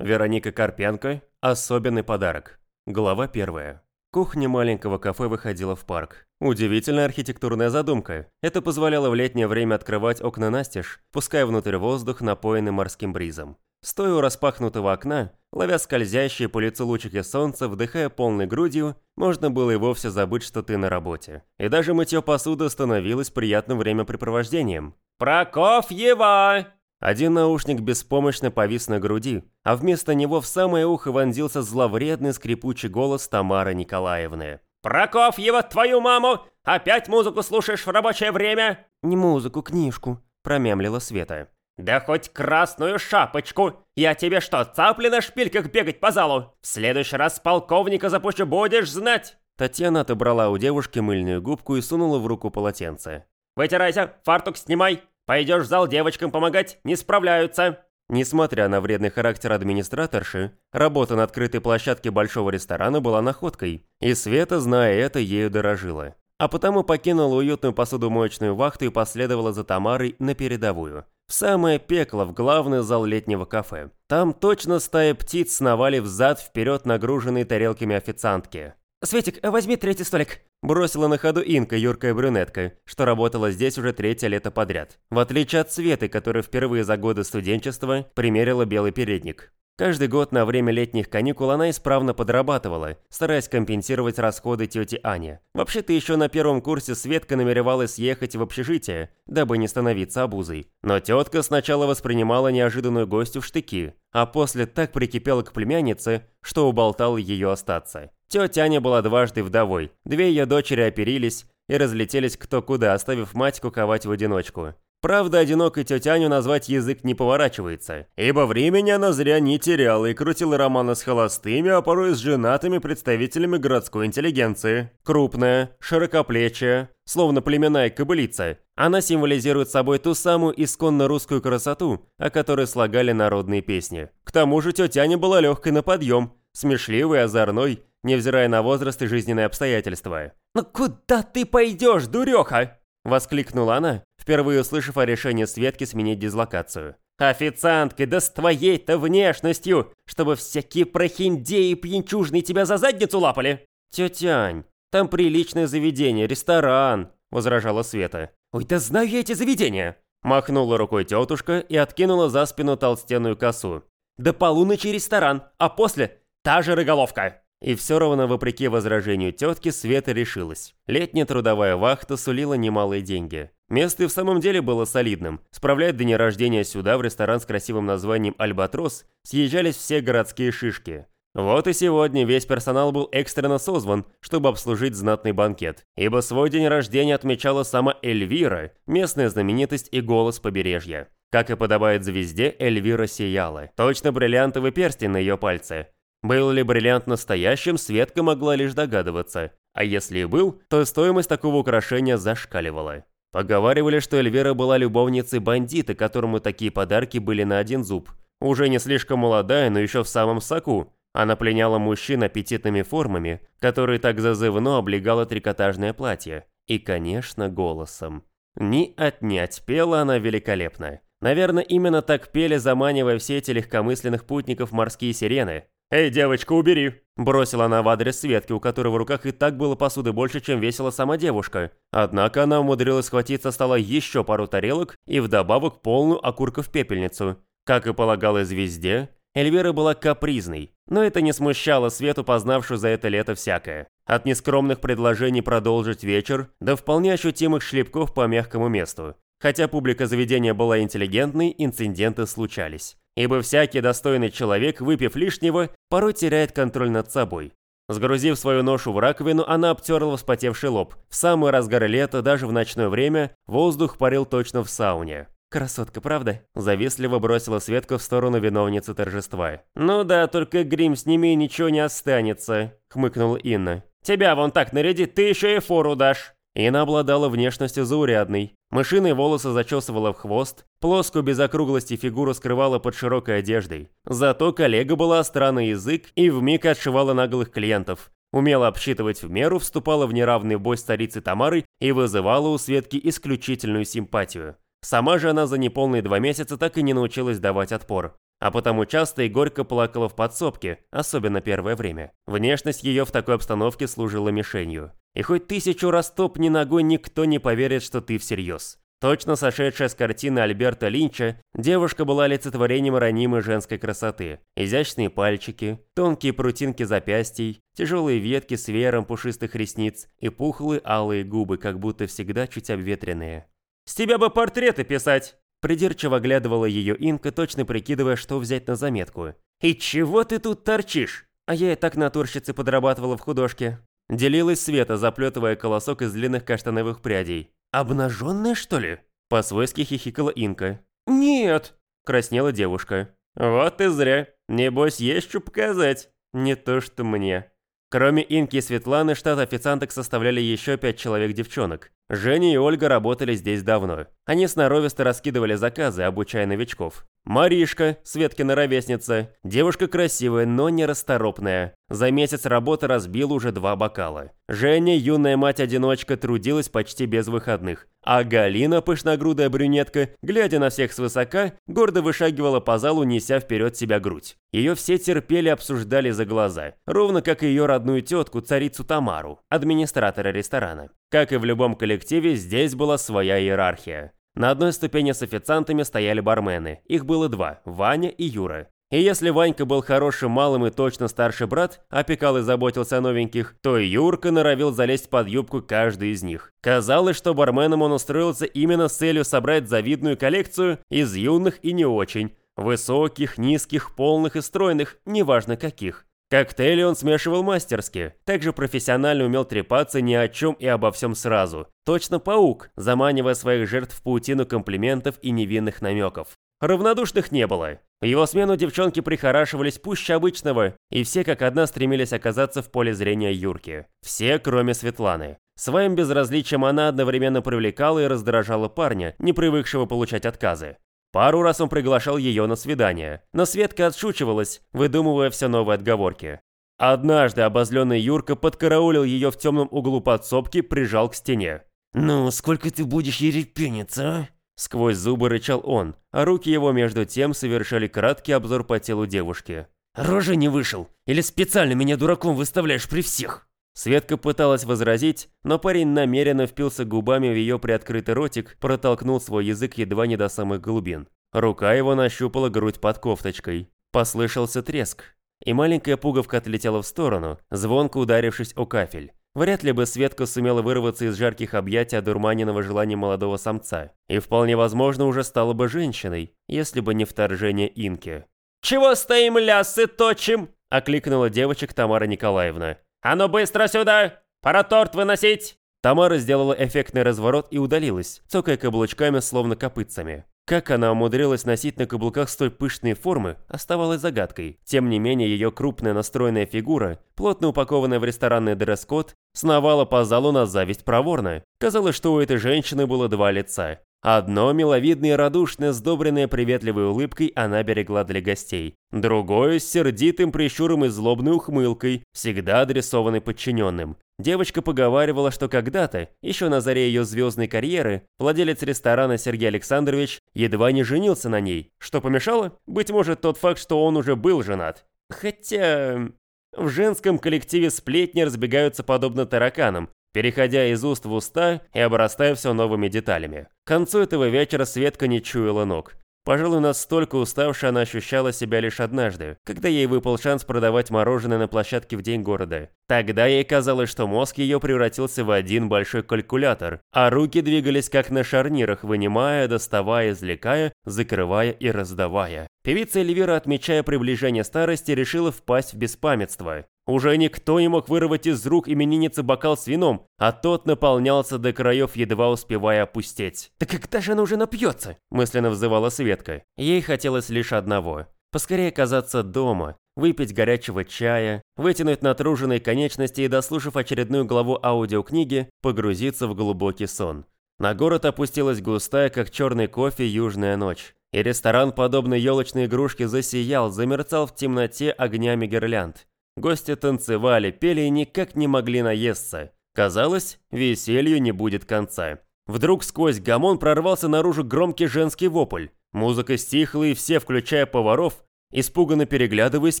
Вероника Карпенко. Особенный подарок. Глава первая. Кухня маленького кафе выходила в парк. Удивительная архитектурная задумка. Это позволяло в летнее время открывать окна настежь, пуская внутрь воздух, напоенный морским бризом. Стоя у распахнутого окна, ловя скользящие по лицу лучики солнца, вдыхая полной грудью, можно было и вовсе забыть, что ты на работе. И даже мытье посуды становилось приятным времяпрепровождением. «Прокофьева!» Один наушник беспомощно повис на груди, а вместо него в самое ухо вонзился зловредный скрипучий голос Тамары Николаевны. «Прокофьева, твою маму! Опять музыку слушаешь в рабочее время?» «Не музыку, книжку», – промямлила Света. «Да хоть красную шапочку! Я тебе что, цапли на шпильках бегать по залу? В следующий раз полковника запущу, будешь знать!» Татьяна отобрала у девушки мыльную губку и сунула в руку полотенце. «Вытирайся, фартук снимай! Пойдешь в зал девочкам помогать, не справляются!» Несмотря на вредный характер администраторши, работа на открытой площадке большого ресторана была находкой, и Света, зная это, ею дорожила. А потому покинула уютную посудомоечную вахту и последовала за Тамарой на передовую. В самое пекло, в главный зал летнего кафе. Там точно стая птиц сновали взад-вперед нагруженные тарелками официантки. «Светик, возьми третий столик», Бросила на ходу Инка, юркая брюнетка, что работала здесь уже третье лето подряд. В отличие от Светы, которая впервые за годы студенчества примерила белый передник. Каждый год на время летних каникул она исправно подрабатывала, стараясь компенсировать расходы тети Ани. Вообще-то еще на первом курсе Светка намеревалась съехать в общежитие, дабы не становиться обузой. Но тетка сначала воспринимала неожиданную гостью в штыки, а после так прикипела к племяннице, что уболтала ее остаться. Тетя Аня была дважды вдовой, две ее дочери оперились и разлетелись кто куда, оставив мать куковать в одиночку. Правда, одинокой тетя назвать язык не поворачивается, ибо времени она зря не теряла и крутила романы с холостыми, а порой с женатыми представителями городской интеллигенции. Крупная, широкоплечая, словно племенная кобылица, она символизирует собой ту самую исконно русскую красоту, о которой слагали народные песни. К тому же тетя Аня была легкой на подъем, смешливой, озорной, невзирая на возраст и жизненные обстоятельства. «Ну куда ты пойдешь, дуреха?» – воскликнула она, впервые услышав о решении Светки сменить дислокацию. «Официанткой, да с твоей-то внешностью, чтобы всякие прохиндеи пьянчужные тебя за задницу лапали!» «Тетя Ань, там приличное заведение, ресторан», – возражала Света. «Ой, да знаю я эти заведения!» Махнула рукой тетушка и откинула за спину толстенную косу. «До полуночи ресторан, а после та же рыголовка!» И все равно, вопреки возражению тетки, Света решилась. Летняя трудовая вахта сулила немалые деньги. Место и в самом деле было солидным. Справлять дни рождения сюда, в ресторан с красивым названием «Альбатрос», съезжались все городские шишки. Вот и сегодня весь персонал был экстренно созван, чтобы обслужить знатный банкет, ибо свой день рождения отмечала сама Эльвира, местная знаменитость и голос побережья. Как и подобает звезде, Эльвира сияла. Точно бриллиантовый перстень на ее пальце. Был ли бриллиант настоящим, Светка могла лишь догадываться. А если и был, то стоимость такого украшения зашкаливала. Поговаривали, что Эльвира была любовницей бандита, которому такие подарки были на один зуб. Уже не слишком молодая, но еще в самом соку. Она пленяла мужчин аппетитными формами, которые так зазывно облегало трикотажное платье. И, конечно, голосом. Ни отнять, пела она великолепно. Наверное, именно так пели, заманивая все эти легкомысленных путников морские сирены. «Эй, девочка, убери!» Бросила она в адрес Светки, у которой в руках и так было посуды больше, чем весила сама девушка. Однако она умудрилась схватить со стола еще пару тарелок и вдобавок полную окурков пепельницу. Как и полагалось звезде, Эльвира была капризной, но это не смущало Свету, познавшую за это лето всякое. От нескромных предложений продолжить вечер до вполне ощутимых шлепков по мягкому месту. Хотя публика заведения была интеллигентной, инциденты случались ибо всякий достойный человек, выпив лишнего, порой теряет контроль над собой. Сгрузив свою ношу в раковину, она обтерла вспотевший лоб. В самый разгар лета, даже в ночное время, воздух парил точно в сауне. «Красотка, правда?» Завистливо бросила Светка в сторону виновницы торжества. «Ну да, только грим сними и ничего не останется», — хмыкнула Инна. «Тебя вон так нарядит, ты еще и фору дашь». Инна обладала внешностью заурядной. Мышиные волосы зачесывала в хвост, плоскую без округлости фигуру скрывала под широкой одеждой. Зато коллега была остра на язык и вмиг отшивала наглых клиентов. Умела обсчитывать в меру, вступала в неравный бой с царицей Тамарой и вызывала у Светки исключительную симпатию. Сама же она за неполные два месяца так и не научилась давать отпор. а потому часто и горько плакала в подсобке, особенно первое время. Внешность ее в такой обстановке служила мишенью. И хоть тысячу раз топни ногой, никто не поверит, что ты всерьез. Точно сошедшая с картины Альберта Линча, девушка была олицетворением ранимой женской красоты. Изящные пальчики, тонкие прутинки запястий, тяжелые ветки с веером пушистых ресниц и пухлые алые губы, как будто всегда чуть обветренные. «С тебя бы портреты писать!» Придирчиво глядывала ее Инка, точно прикидывая, что взять на заметку. «И чего ты тут торчишь?» А я и так натурщице подрабатывала в художке. Делилась Света, заплетывая колосок из длинных каштановых прядей. «Обнаженная, что ли?» По-свойски хихикала Инка. «Нет!» – краснела девушка. «Вот и зря. Небось, есть что показать. Не то что мне». Кроме Инки и Светланы, штат официанток составляли еще пять человек-девчонок. Женя и Ольга работали здесь давно. Они сноровисто раскидывали заказы, обучая новичков. Маришка, Светкина ровесница, девушка красивая, но нерасторопная. За месяц работы разбила уже два бокала. Женя, юная мать-одиночка, трудилась почти без выходных. А Галина, пышногрудая брюнетка, глядя на всех свысока, гордо вышагивала по залу, неся вперед себя грудь. Ее все терпели, обсуждали за глаза. Ровно как и ее родную тетку, царицу Тамару, администратора ресторана. Как и в любом коллективе, здесь была своя иерархия. На одной ступени с официантами стояли бармены. Их было два – Ваня и Юра. И если Ванька был хорошим малым и точно старший брат, опекал и заботился о новеньких, то Юрка норовил залезть под юбку каждый из них. Казалось, что барменом он устроился именно с целью собрать завидную коллекцию из юных и не очень. Высоких, низких, полных и стройных, неважно каких. Коктейли он смешивал мастерски, также профессионально умел трепаться ни о чем и обо всем сразу. Точно паук, заманивая своих жертв в паутину комплиментов и невинных намеков. Равнодушных не было. В его смену девчонки прихорашивались пуще обычного, и все как одна стремились оказаться в поле зрения Юрки. Все, кроме Светланы. Своим безразличием она одновременно привлекала и раздражала парня, не привыкшего получать отказы. Пару раз он приглашал ее на свидание, но Светка отшучивалась, выдумывая все новые отговорки. Однажды обозленный Юрка подкараулил ее в темном углу подсобки, прижал к стене. «Ну, сколько ты будешь ерепениться, а?» Сквозь зубы рычал он, а руки его между тем совершали краткий обзор по телу девушки. «Рожа не вышел? Или специально меня дураком выставляешь при всех?» Светка пыталась возразить, но парень намеренно впился губами в ее приоткрытый ротик, протолкнул свой язык едва не до самых глубин. Рука его нащупала грудь под кофточкой. Послышался треск, и маленькая пуговка отлетела в сторону, звонко ударившись о кафель. Вряд ли бы Светка сумела вырваться из жарких объятий одурманенного желания молодого самца. И вполне возможно уже стала бы женщиной, если бы не вторжение Инки. «Чего стоим лясы точим?» – окликнула девочек Тамара Николаевна. «А ну быстро сюда! Пора торт выносить!» Тамара сделала эффектный разворот и удалилась, цокая каблучками, словно копытцами. Как она умудрилась носить на каблуках столь пышные формы, оставалось загадкой. Тем не менее, ее крупная настроенная фигура, плотно упакованная в ресторанный дресс-код, сновала по залу на зависть проворно. Казалось, что у этой женщины было два лица. Одно, миловидное и радушное, сдобренное приветливой улыбкой, она берегла для гостей. Другое, с сердитым прищуром и злобной ухмылкой, всегда адресованной подчиненным. Девочка поговаривала, что когда-то, еще на заре ее звездной карьеры, владелец ресторана Сергей Александрович едва не женился на ней. Что помешало? Быть может, тот факт, что он уже был женат. Хотя... В женском коллективе сплетни разбегаются подобно тараканам, переходя из уст в уста и обрастая все новыми деталями. К концу этого вечера Светка не чуяла ног. Пожалуй, настолько уставшей она ощущала себя лишь однажды, когда ей выпал шанс продавать мороженое на площадке в день города. Тогда ей казалось, что мозг ее превратился в один большой калькулятор, а руки двигались как на шарнирах, вынимая, доставая, извлекая, закрывая и раздавая. Певица Эльвира, отмечая приближение старости, решила впасть в беспамятство. Уже никто не мог вырвать из рук именинницы бокал с вином, а тот наполнялся до краев, едва успевая опустеть. «Да когда же она уже напьется?» – мысленно взывала Светка. Ей хотелось лишь одного – поскорее оказаться дома, выпить горячего чая, вытянуть натруженные конечности и, дослушав очередную главу аудиокниги, погрузиться в глубокий сон. На город опустилась густая, как черный кофе, южная ночь. И ресторан, подобно елочной игрушке, засиял, замерцал в темноте огнями гирлянд. Гости танцевали, пели и никак не могли наесться. Казалось, веселью не будет конца. Вдруг сквозь гамон прорвался наружу громкий женский вопль. Музыка стихла, и все, включая поваров, Испуганно переглядываясь,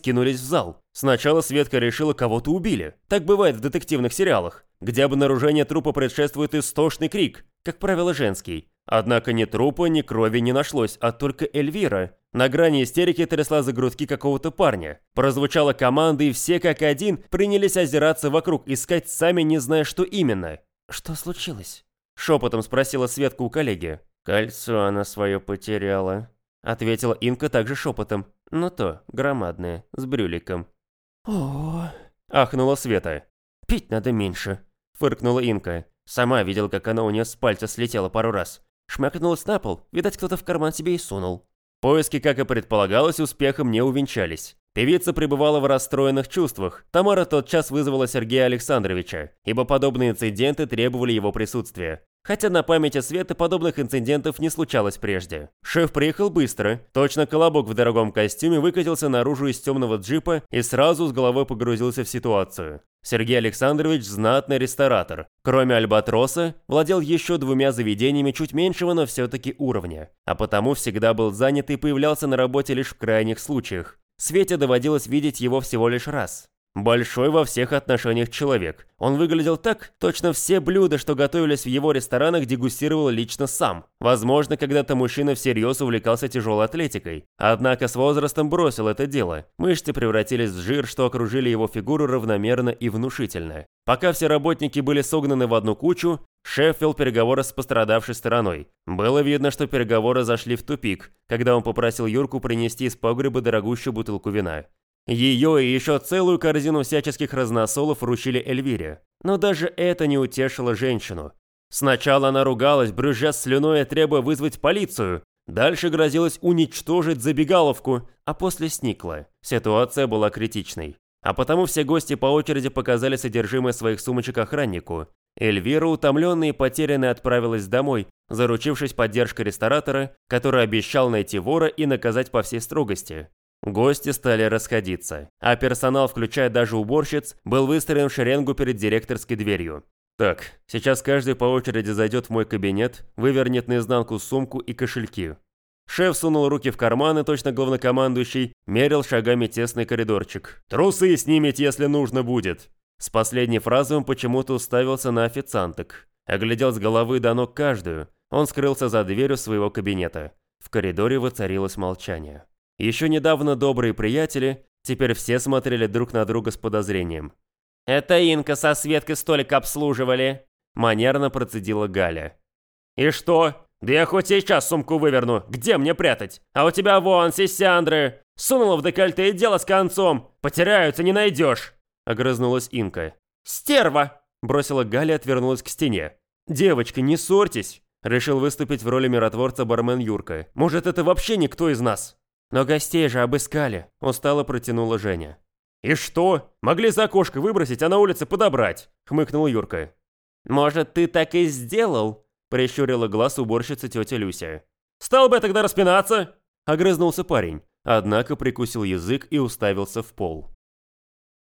кинулись в зал. Сначала Светка решила, кого-то убили. Так бывает в детективных сериалах, где обнаружение трупа предшествует истошный крик, как правило, женский. Однако ни трупа, ни крови не нашлось, а только Эльвира. На грани истерики трясла за грудки какого-то парня. Прозвучала команда, и все как один принялись озираться вокруг, искать сами, не зная, что именно. «Что случилось?» – шепотом спросила Светка у коллеги. «Кольцо она свое потеряла», – ответила Инка также шепотом. «Ну то, громадное, с брюликом». «О, Ахнула Света. пить надо меньше». Фыркнула Инка. Сама видел, как она у нее с пальца слетела пару раз. Шмякнулась на пол, видать, кто-то в карман себе и сунул. Поиски, как и предполагалось, успехом не увенчались. Певица пребывала в расстроенных чувствах. Тамара тотчас вызвала Сергея Александровича, ибо подобные инциденты требовали его присутствия. Хотя на памяти Светы подобных инцидентов не случалось прежде. Шеф приехал быстро, точно колобок в дорогом костюме выкатился наружу из темного джипа и сразу с головой погрузился в ситуацию. Сергей Александрович – знатный ресторатор. Кроме «Альбатроса», владел еще двумя заведениями чуть меньшего, но все-таки уровня. А потому всегда был занят и появлялся на работе лишь в крайних случаях. Свете доводилось видеть его всего лишь раз. Большой во всех отношениях человек. Он выглядел так, точно все блюда, что готовились в его ресторанах, дегустировал лично сам. Возможно, когда-то мужчина всерьез увлекался тяжелой атлетикой. Однако с возрастом бросил это дело. Мышцы превратились в жир, что окружили его фигуру равномерно и внушительно. Пока все работники были согнаны в одну кучу, шеф вел переговоры с пострадавшей стороной. Было видно, что переговоры зашли в тупик, когда он попросил Юрку принести из погреба дорогущую бутылку вина. Ее и еще целую корзину всяческих разносолов вручили Эльвире. Но даже это не утешило женщину. Сначала она ругалась, брюзжа слюной требуя вызвать полицию. Дальше грозилась уничтожить забегаловку, а после сникла. Ситуация была критичной. А потому все гости по очереди показали содержимое своих сумочек охраннику. Эльвира, утомленная и потерянная, отправилась домой, заручившись поддержкой ресторатора, который обещал найти вора и наказать по всей строгости. Гости стали расходиться, а персонал, включая даже уборщиц, был выстроен в шеренгу перед директорской дверью. Так, сейчас каждый по очереди зайдет в мой кабинет, вывернет наизнанку сумку и кошельки. Шеф сунул руки в карманы, точно главнокомандующий, мерил шагами тесный коридорчик. «Трусы снимите, если нужно будет!» С последней фразой он почему-то уставился на официанток. Оглядел с головы до ног каждую. Он скрылся за дверью своего кабинета. В коридоре воцарилось молчание. Еще недавно добрые приятели, теперь все смотрели друг на друга с подозрением. «Это Инка со Светкой столик обслуживали», – манерно процедила Галя. «И что? Да я хоть сейчас сумку выверну. Где мне прятать? А у тебя вон, сисяндры. Сунула в декольте и дело с концом. Потеряются, не найдешь!» – огрызнулась Инка. «Стерва!» – бросила Галя и отвернулась к стене. «Девочки, не ссорьтесь!» – решил выступить в роли миротворца бармен Юрка. «Может, это вообще никто из нас?» «Но гостей же обыскали», – устало протянула Женя. «И что? Могли за окошко выбросить, а на улице подобрать», – хмыкнул Юрка. «Может, ты так и сделал?» – прищурила глаз уборщица тетя Люся. «Стал бы я тогда распинаться?» – огрызнулся парень, однако прикусил язык и уставился в пол.